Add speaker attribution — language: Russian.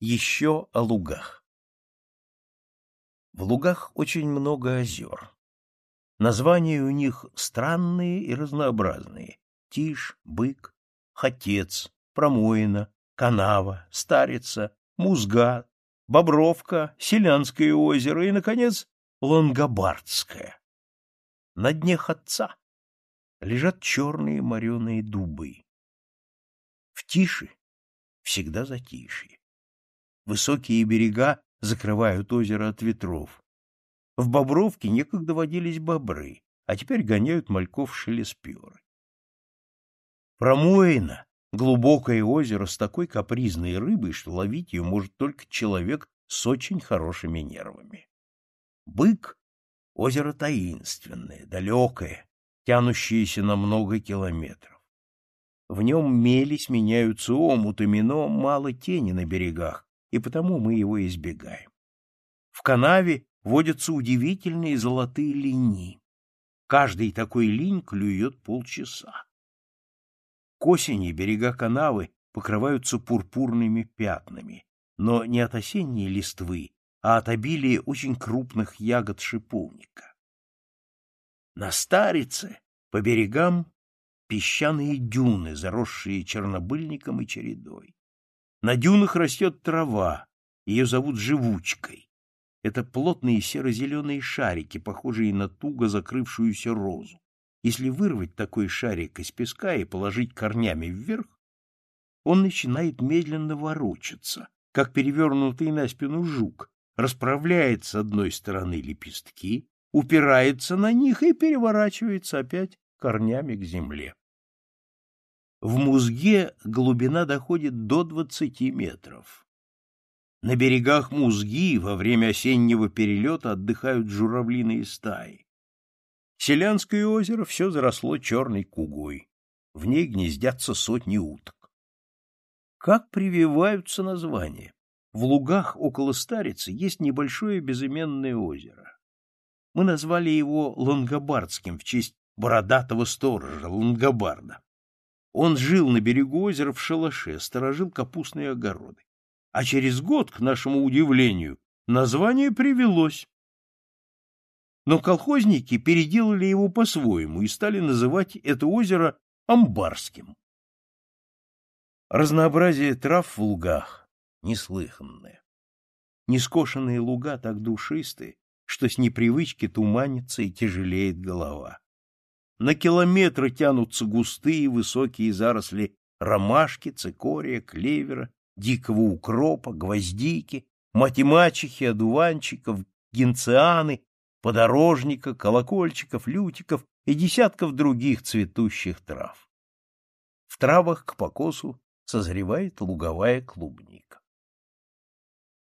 Speaker 1: Еще о лугах. В лугах очень много озер. Названия у них странные и разнообразные. Тиш, бык, хотец, промоина, канава, старица, музга, бобровка, селянское озеро и, наконец, лонгобардское. На дне хотца лежат черные мореные дубы. В тиши всегда затишье. Высокие берега закрывают озеро от ветров. В Бобровке некогда водились бобры, а теперь гоняют мальков-шелесперы. Промоина — глубокое озеро с такой капризной рыбой, что ловить ее может только человек с очень хорошими нервами. Бык — озеро таинственное, далекое, тянущееся на много километров. В нем мели сменяются омутами, но мало тени на берегах, и потому мы его избегаем. В канаве водятся удивительные золотые линии. Каждый такой линь клюет полчаса. К осени берега канавы покрываются пурпурными пятнами, но не от осенней листвы, а от обилия очень крупных ягод шиповника. На старице по берегам песчаные дюны, заросшие чернобыльником и чередой. На дюнах растет трава, ее зовут живучкой. Это плотные серо-зеленые шарики, похожие на туго закрывшуюся розу. Если вырвать такой шарик из песка и положить корнями вверх, он начинает медленно ворочаться, как перевернутый на спину жук, расправляет с одной стороны лепестки, упирается на них и переворачивается опять корнями к земле. В Музге глубина доходит до 20 метров. На берегах Музги во время осеннего перелета отдыхают журавлиные стаи. Селянское озеро все заросло черной кугой. В ней гнездятся сотни уток. Как прививаются названия? В лугах около Старицы есть небольшое безыменное озеро. Мы назвали его Лангобардским в честь бородатого сторожа Лангобарда. Он жил на берегу озера в шалаше, сторожил капустные огороды. А через год, к нашему удивлению, название привелось. Но колхозники переделали его по-своему и стали называть это озеро Амбарским. Разнообразие трав в лугах неслыханное. Нескошенные луга так душистые, что с непривычки туманится и тяжелеет голова. На километры тянутся густые высокие заросли ромашки, цикория, клевера, дикого укропа, гвоздики, мати-мачехи, одуванчиков, гинцианы, подорожника, колокольчиков, лютиков и десятков других цветущих трав. В травах к покосу созревает луговая клубника.